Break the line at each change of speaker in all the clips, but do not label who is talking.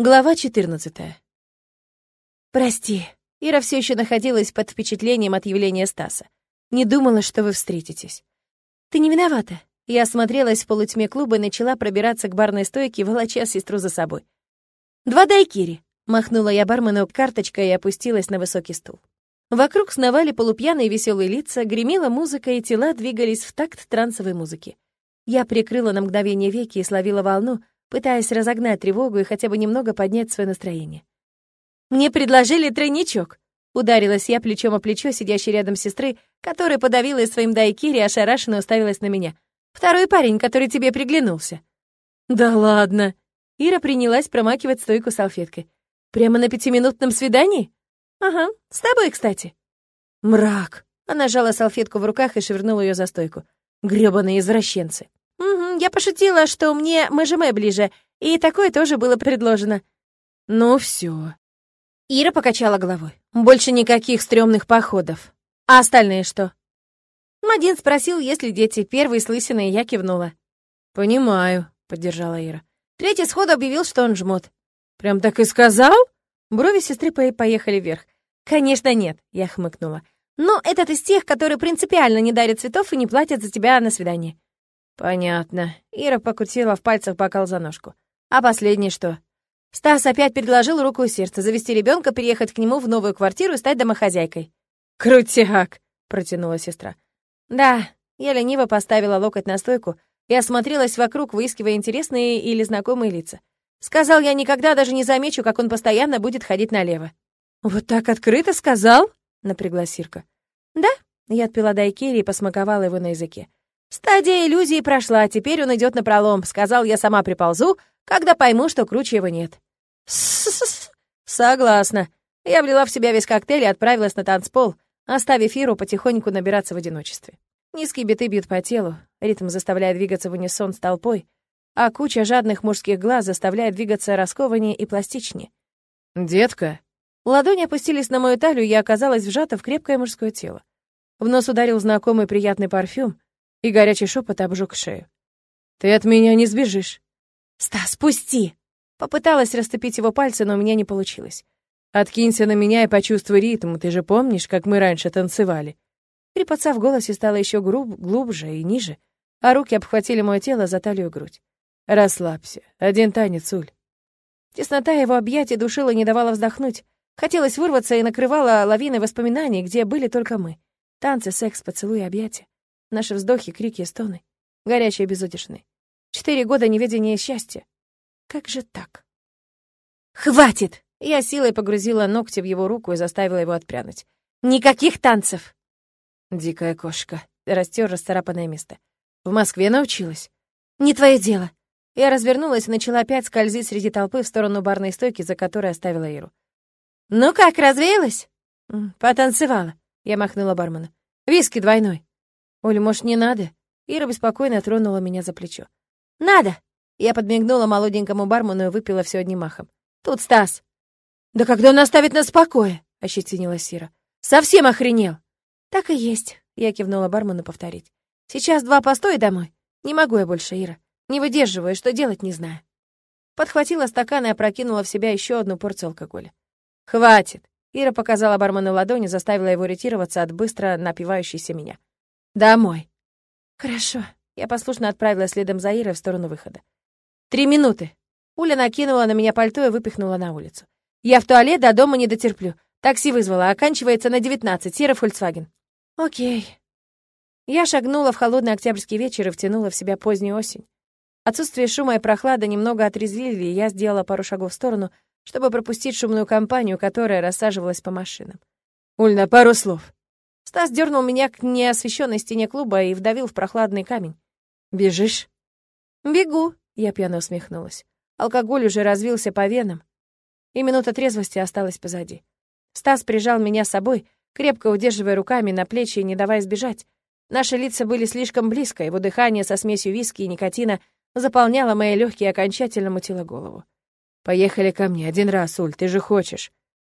Глава 14. Прости. Ира все еще находилась под впечатлением от явления Стаса. Не думала, что вы встретитесь. Ты не виновата. Я осмотрелась в полутьме клуба и начала пробираться к барной стойке, волоча сестру за собой. «Два дайкири!» — махнула я бармену карточкой и опустилась на высокий стул. Вокруг сновали полупьяные веселые лица, гремела музыка, и тела двигались в такт трансовой музыки. Я прикрыла на мгновение веки и словила волну, пытаясь разогнать тревогу и хотя бы немного поднять свое настроение. «Мне предложили тройничок», — ударилась я плечом о плечо сидящей рядом сестры, которая подавила своим дайкири и ошарашенно уставилась на меня. «Второй парень, который тебе приглянулся». «Да ладно!» Ира принялась промакивать стойку салфеткой. «Прямо на пятиминутном свидании?» «Ага, с тобой, кстати». «Мрак!» Она сжала салфетку в руках и швырнула ее за стойку. «Грёбаные извращенцы!» «Угу, я пошутила, что мне Мэжеме ближе, и такое тоже было предложено». «Ну все. Ира покачала головой. «Больше никаких стрёмных походов. А остальные что?» Один спросил, есть ли дети. Первый с лысиной, я кивнула. «Понимаю», — поддержала Ира. Третий сходу объявил, что он жмот. «Прям так и сказал?» Брови сестры поехали вверх. «Конечно нет», — я хмыкнула. «Но этот из тех, которые принципиально не дарят цветов и не платят за тебя на свидание». «Понятно». Ира покрутила в пальцах бокал за ножку. «А последний что?» Стас опять предложил руку и сердце, завести ребенка, переехать к нему в новую квартиру и стать домохозяйкой. «Крутяк!» — протянула сестра. «Да». Я лениво поставила локоть на стойку и осмотрелась вокруг, выискивая интересные или знакомые лица. Сказал я никогда даже не замечу, как он постоянно будет ходить налево. «Вот так открыто сказал?» — напрягла Сирка. «Да?» — я отпила дайкири и посмаковала его на языке. Стадия иллюзии прошла, теперь он идет на пролом. Сказал, я сама приползу, когда пойму, что круче его нет. С Согласна. Я влила в себя весь коктейль и отправилась на танцпол, оставив Иру потихоньку набираться в одиночестве. Низкие биты бьют по телу, ритм заставляет двигаться в унисон с толпой, а куча жадных мужских глаз заставляет двигаться раскованнее и пластичнее. «Детка!» Ладони опустились на мою талию, и я оказалась вжата в крепкое мужское тело. В нос ударил знакомый приятный парфюм, и горячий шепот обжег шею. «Ты от меня не сбежишь». «Стас, пусти!» Попыталась растопить его пальцы, но у меня не получилось. «Откинься на меня и почувствуй ритм, ты же помнишь, как мы раньше танцевали?» Хрипотца в голосе стало еще груб, глубже и ниже, а руки обхватили мое тело за талию и грудь. «Расслабься. Один танец, Уль». Теснота его объятий душила, не давала вздохнуть. Хотелось вырваться и накрывала лавиной воспоминаний, где были только мы. Танцы, секс, поцелуи, объятия. Наши вздохи, крики и стоны. Горячие безудержные. Четыре года неведения и счастья. Как же так? «Хватит!» Я силой погрузила ногти в его руку и заставила его отпрянуть. «Никаких танцев!» Дикая кошка. Растер расцарапанное место. В Москве научилась. «Не твое дело!» Я развернулась и начала опять скользить среди толпы в сторону барной стойки, за которой оставила Иру. «Ну как, развеялась?» «Потанцевала», — я махнула бармена. «Виски двойной». «Оль, может, не надо?» Ира беспокойно тронула меня за плечо. «Надо!» Я подмигнула молоденькому бармену и выпила все одним махом. «Тут Стас!» «Да когда он оставит нас в покое?» — ощетинилась Ира. «Совсем охренел!» «Так и есть», — я кивнула бармену повторить. «Сейчас два постоя домой. Не могу я больше, Ира. Не выдерживаю, что делать не знаю». Подхватила стакан и опрокинула в себя еще одну порцию алкоголя. «Хватит!» Ира показала бармену ладони, заставила его ретироваться от быстро напивающейся меня. «Домой». «Хорошо». Я послушно отправилась следом за Ирой в сторону выхода. «Три минуты». Уля накинула на меня пальто и выпихнула на улицу. «Я в туалет до дома не дотерплю. Такси вызвала, оканчивается на девятнадцать. серый Фольксваген». «Окей». Я шагнула в холодный октябрьский вечер и втянула в себя позднюю осень. Отсутствие шума и прохлада немного отрезвили, и я сделала пару шагов в сторону, чтобы пропустить шумную компанию, которая рассаживалась по машинам. «Уль, на пару слов». Стас дернул меня к неосвещенной стене клуба и вдавил в прохладный камень. «Бежишь?» «Бегу», — я пьяно усмехнулась. Алкоголь уже развился по венам, и минута трезвости осталась позади. Стас прижал меня с собой, крепко удерживая руками на плечи и не давая сбежать. Наши лица были слишком близко, его дыхание со смесью виски и никотина заполняло мои легкие и окончательно мутило голову. «Поехали ко мне один раз, Уль, ты же хочешь».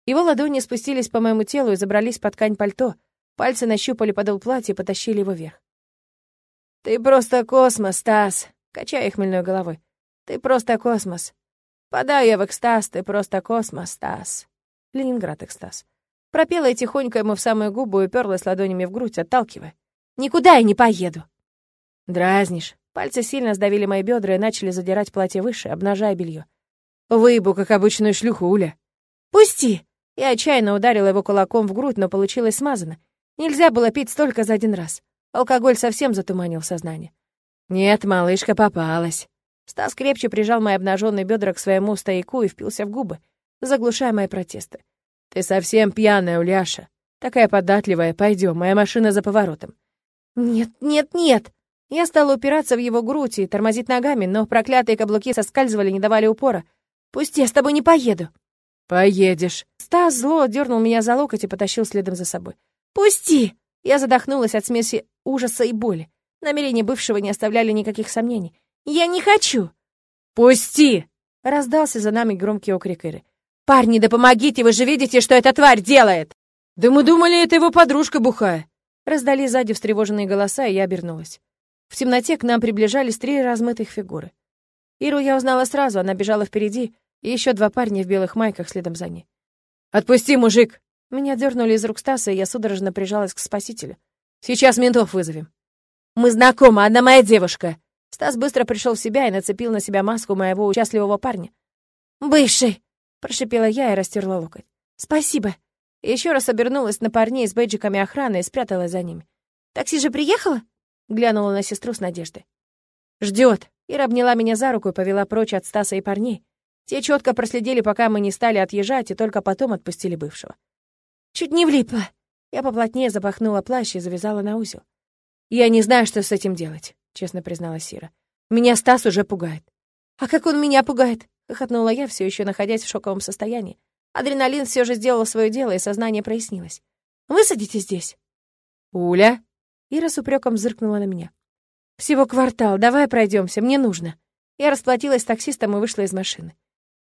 Его ладони спустились по моему телу и забрались под ткань пальто — Пальцы нащупали подол платья и потащили его вверх. «Ты просто космос, Стас!» — качая хмельной головой. «Ты просто космос!» Падаю я в экстаз, ты просто космос, Стас. Ленинград экстаз. Пропела я тихонько ему в самую губу и уперлась ладонями в грудь, отталкивая. «Никуда я не поеду!» «Дразнишь». Пальцы сильно сдавили мои бедра и начали задирать платье выше, обнажая белье. «Выебу, как обычную шлюху, Уля». «Пусти!» Я отчаянно ударила его кулаком в грудь, но получилось смазано. Нельзя было пить столько за один раз. Алкоголь совсем затуманил сознание. «Нет, малышка попалась». Стас крепче прижал мои обнаженные бедра к своему стояку и впился в губы, заглушая мои протесты. «Ты совсем пьяная, Уляша. Такая податливая. Пойдем, моя машина за поворотом». «Нет, нет, нет!» Я стала упираться в его грудь и тормозить ногами, но проклятые каблуки соскальзывали, не давали упора. «Пусти, я с тобой не поеду».
«Поедешь».
Стас зло дернул меня за локоть и потащил следом за собой. «Пусти!» Я задохнулась от смеси ужаса и боли. Намерения бывшего не оставляли никаких сомнений. «Я не хочу!»
«Пусти!»
— раздался за нами громкий окрик Иры. «Парни, да помогите, вы же видите, что эта тварь делает!»
«Да мы думали, это его подружка бухая!»
Раздали сзади встревоженные голоса, и я обернулась. В темноте к нам приближались три размытых фигуры. Иру я узнала сразу, она бежала впереди, и еще два парня в белых майках следом за ней.
«Отпусти, мужик!»
Меня дернули из рук Стаса, и я судорожно прижалась к спасителю. «Сейчас ментов вызовем». «Мы знакомы, она моя девушка!» Стас быстро пришел в себя и нацепил на себя маску моего участливого парня. «Бывший!» — прошипела я и растерла локоть. «Спасибо!» Еще раз обернулась на парней с бейджиками охраны и спряталась за ними. «Такси же приехала?» — глянула на сестру с надеждой. «Ждет!» Ира обняла меня за руку и повела прочь от Стаса и парней. Те четко проследили, пока мы не стали отъезжать, и только потом отпустили бывшего. Чуть не влипла. Я поплотнее запахнула плащ и завязала на узел. «Я не знаю, что с этим делать», — честно призналась Сира. «Меня Стас уже пугает». «А как он меня пугает?» — хохотнула я, все еще находясь в шоковом состоянии. Адреналин все же сделал свое дело, и сознание прояснилось. «Высадите здесь».
«Уля?»
Ира с упреком зыркнула на меня. «Всего квартал, давай пройдемся, мне нужно». Я расплатилась с таксистом и вышла из машины.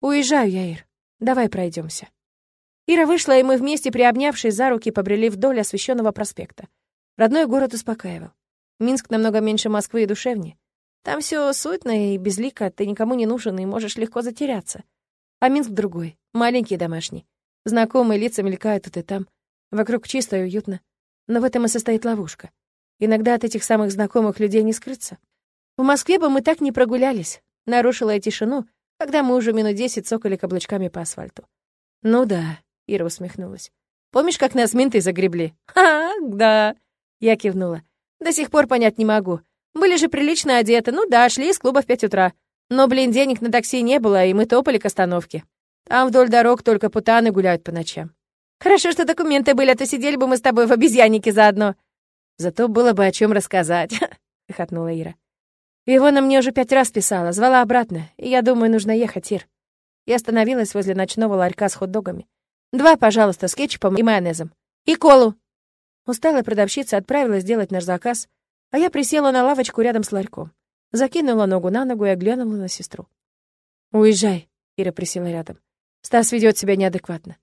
«Уезжаю я, Ир. Давай пройдемся. Ира вышла, и мы вместе, приобнявшись за руки, побрели вдоль освещенного проспекта. Родной город успокаивал. Минск намного меньше Москвы и душевнее. Там все суетно и безлико, ты никому не нужен и можешь легко затеряться. А Минск другой, маленький домашний. Знакомые лица мелькают тут и там. Вокруг чисто и уютно. Но в этом и состоит ловушка. Иногда от этих самых знакомых людей не скрыться. В Москве бы мы так не прогулялись. Нарушила я тишину, когда мы уже минут десять цокали каблучками по асфальту. «Ну да», — Ира усмехнулась. «Помнишь, как нас менты загребли?» «Ха, да», — я кивнула. «До сих пор понять не могу. Были же прилично одеты, ну да, шли из клуба в пять утра. Но, блин, денег на такси не было, и мы топали к остановке. Там вдоль дорог только путаны гуляют по ночам. Хорошо, что документы были, а то сидели бы мы с тобой в обезьяннике заодно. Зато было бы о чем рассказать», — хохотнула Ира. Ивона мне уже пять раз писала, звала обратно, и я думаю, нужно ехать, Ир. Я остановилась возле ночного ларька с хот-догами. Два, пожалуйста, с кетчупом и майонезом. И колу. Усталая продавщица отправилась делать наш заказ, а я присела на лавочку рядом с ларьком. Закинула ногу на ногу и оглянула на сестру. «Уезжай», — Ира присела рядом. «Стас ведет себя неадекватно».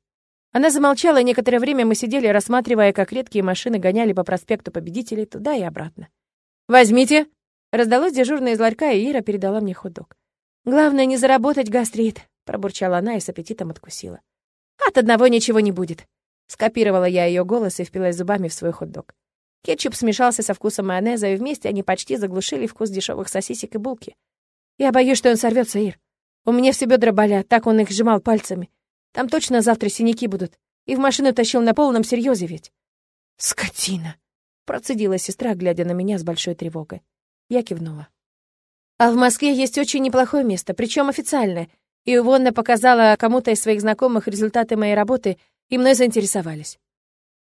Она замолчала, и некоторое время мы сидели, рассматривая, как редкие машины гоняли по проспекту Победителей туда и обратно. «Возьмите!» Раздалось дежурное из ларька, и Ира передала мне хот-дог. «Главное, не заработать гастрит», — пробурчала она и с аппетитом откусила. «От одного ничего не будет». Скопировала я ее голос и впилась зубами в свой хот-дог. Кетчуп смешался со вкусом майонеза, и вместе они почти заглушили вкус дешевых сосисек и булки. Я боюсь, что он сорвется, Ир. У меня все бедра болят, так он их сжимал пальцами. Там точно завтра синяки будут. И в машину тащил на полном серьезе ведь. «Скотина!» — процедила сестра, глядя на меня с большой тревогой. Я кивнула. А в Москве есть очень неплохое место, причем официальное. И Ивонна показала кому-то из своих знакомых результаты моей работы, и мной заинтересовались.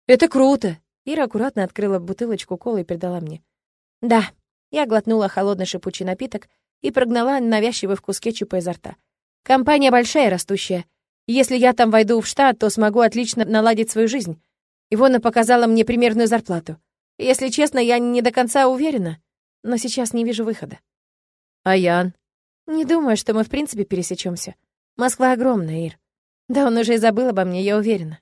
«Это круто!» Ира аккуратно открыла бутылочку колы и передала мне. «Да». Я глотнула холодный шипучий напиток и прогнала навязчивый вкус кетчупа изо рта. «Компания большая растущая. Если я там войду в штат, то смогу отлично наладить свою жизнь. Ивона показала мне примерную зарплату. Если честно, я не до конца уверена но сейчас не вижу выхода. А Ян? Не думаю, что мы в принципе пересечемся. Москва огромная, Ир. Да он уже и забыл обо мне, я уверена.